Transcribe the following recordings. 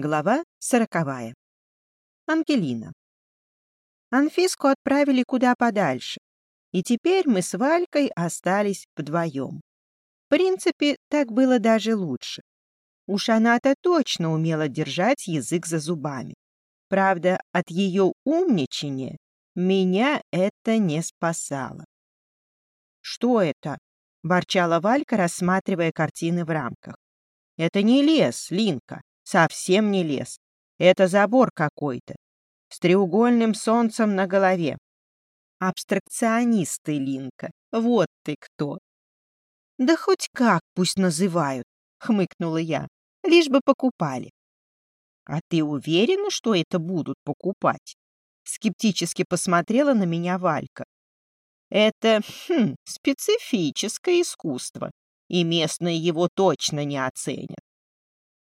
Глава сороковая. Ангелина. Анфиску отправили куда подальше, и теперь мы с Валькой остались вдвоем. В принципе, так было даже лучше. Уж она-то точно умела держать язык за зубами. Правда, от ее умничания меня это не спасало. «Что это?» — ворчала Валька, рассматривая картины в рамках. «Это не лес, Линка. Совсем не лес. Это забор какой-то. С треугольным солнцем на голове. Абстракционисты, Линка. Вот ты кто. Да хоть как пусть называют, хмыкнула я. Лишь бы покупали. А ты уверена, что это будут покупать? Скептически посмотрела на меня Валька. Это хм, специфическое искусство, и местные его точно не оценят.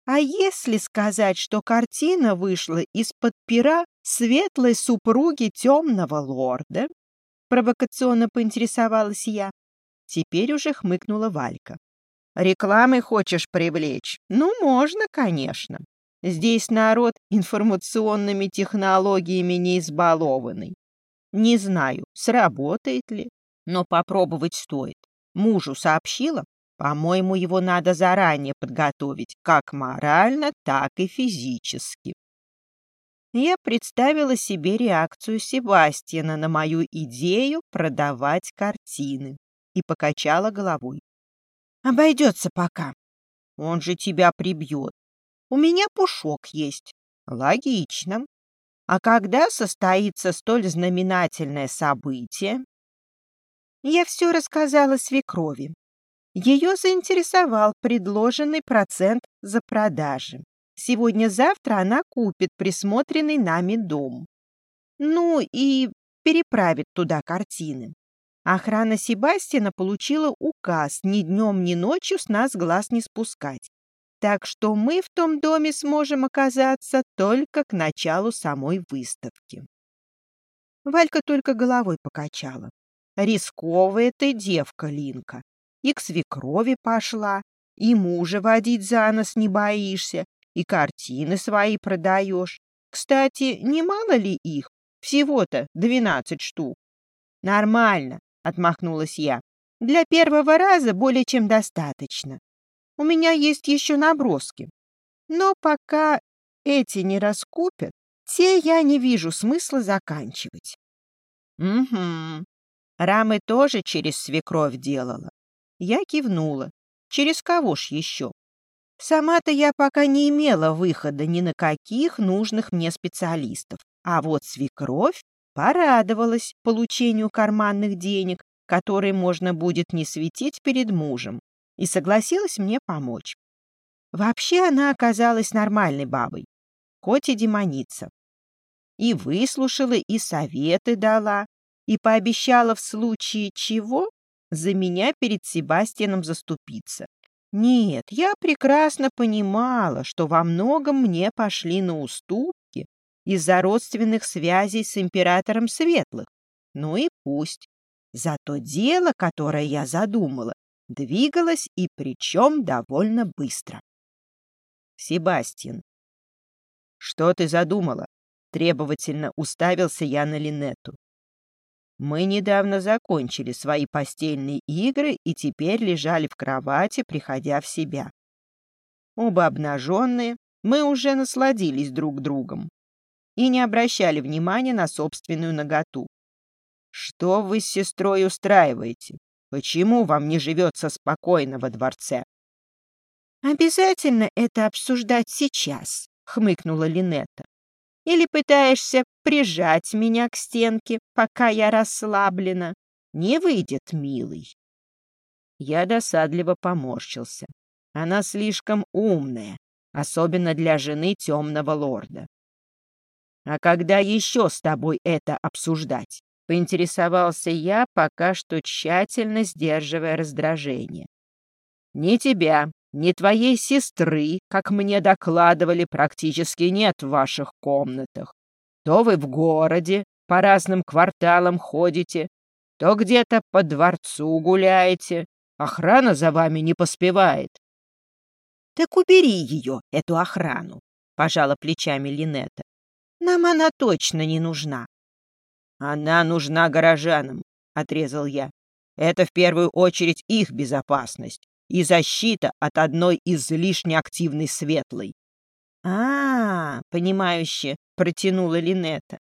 А если сказать, что картина вышла из-под пера светлой супруги темного лорда? Провокационно поинтересовалась я. Теперь уже хмыкнула Валька. Рекламой хочешь привлечь? Ну, можно, конечно. Здесь народ информационными технологиями не избалованный. Не знаю, сработает ли, но попробовать стоит. Мужу сообщила, по-моему, его надо заранее подготовить, как морально, так и физически. Я представила себе реакцию Себастьяна на мою идею продавать картины и покачала головой. «Обойдется пока. Он же тебя прибьет. У меня пушок есть. Логично. А когда состоится столь знаменательное событие?» Я все рассказала свекрови. Ее заинтересовал предложенный процент за продажи. Сегодня-завтра она купит присмотренный нами дом. Ну и переправит туда картины. Охрана Себастьяна получила указ ни днем, ни ночью с нас глаз не спускать. Так что мы в том доме сможем оказаться только к началу самой выставки. Валька только головой покачала. Рисковая ты девка, Линка и к свекрови пошла, и мужа водить за нос не боишься, и картины свои продаешь. Кстати, немало ли их? Всего-то двенадцать штук. Нормально, отмахнулась я. Для первого раза более чем достаточно. У меня есть еще наброски. Но пока эти не раскупят, те я не вижу смысла заканчивать. Угу. Рамы тоже через свекровь делала. Я кивнула. Через кого ж еще? Сама-то я пока не имела выхода ни на каких нужных мне специалистов. А вот свекровь порадовалась получению карманных денег, которые можно будет не светить перед мужем, и согласилась мне помочь. Вообще она оказалась нормальной бабой, хоть и демоница. И выслушала, и советы дала, и пообещала в случае чего за меня перед Себастьяном заступиться. Нет, я прекрасно понимала, что во многом мне пошли на уступки из-за родственных связей с императором Светлых. Ну и пусть. Зато дело, которое я задумала, двигалось и причем довольно быстро. Себастьян. «Что ты задумала?» Требовательно уставился я на Линетту. Мы недавно закончили свои постельные игры и теперь лежали в кровати, приходя в себя. Оба обнаженные, мы уже насладились друг другом и не обращали внимания на собственную наготу. Что вы с сестрой устраиваете? Почему вам не живется спокойно во дворце? Обязательно это обсуждать сейчас, хмыкнула Линетта. Или пытаешься прижать меня к стенке, пока я расслаблена? Не выйдет, милый. Я досадливо поморщился. Она слишком умная, особенно для жены темного лорда. «А когда еще с тобой это обсуждать?» — поинтересовался я, пока что тщательно сдерживая раздражение. «Не тебя, ни твоей сестры, как мне докладывали, практически нет в ваших комнатах. То вы в городе, по разным кварталам ходите, то где-то по дворцу гуляете. Охрана за вами не поспевает. Так убери ее, эту охрану. — пожала плечами Линета. «Нам она точно не нужна». «Она нужна горожанам», — отрезал я. «Это в первую очередь их безопасность и защита от одной излишне активной светлой». «А, -а — понимающе протянула Линета.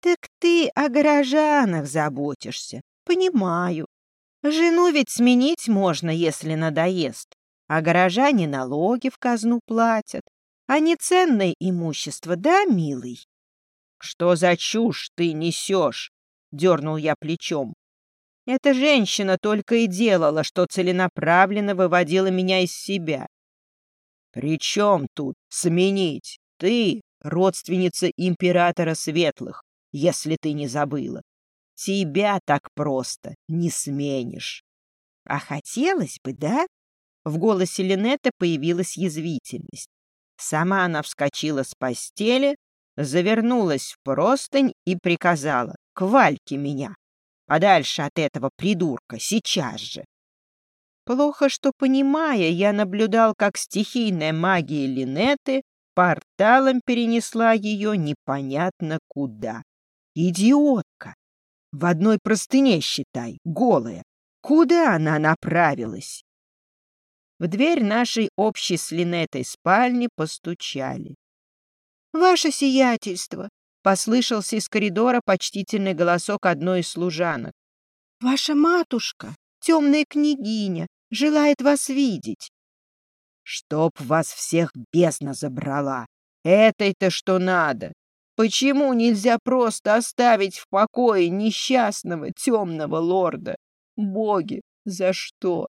«Так ты о горожанах заботишься, понимаю. Жену ведь сменить можно, если надоест, а горожане налоги в казну платят, а не ценное имущество, да, милый?» «Что за чушь ты несешь?» — дернул я плечом. «Эта женщина только и делала, что целенаправленно выводила меня из себя. «При чем тут сменить? Ты родственница императора Светлых, если ты не забыла. Тебя так просто не сменишь». «А хотелось бы, да?» В голосе Линетты появилась язвительность. Сама она вскочила с постели, завернулась в простынь и приказала «К Вальке меня! Подальше от этого придурка, сейчас же!» Плохо что понимая, я наблюдал, как стихийная магия Линеты порталом перенесла ее непонятно куда. Идиотка! В одной простыне, считай, голая. Куда она направилась? В дверь нашей общей с Линетой спальни постучали. «Ваше сиятельство!» — послышался из коридора почтительный голосок одной из служанок. «Ваша матушка, темная княгиня, желает вас видеть». «Чтоб вас всех бездна забрала! Этой-то что надо! Почему нельзя просто оставить в покое несчастного темного лорда? Боги, за что?»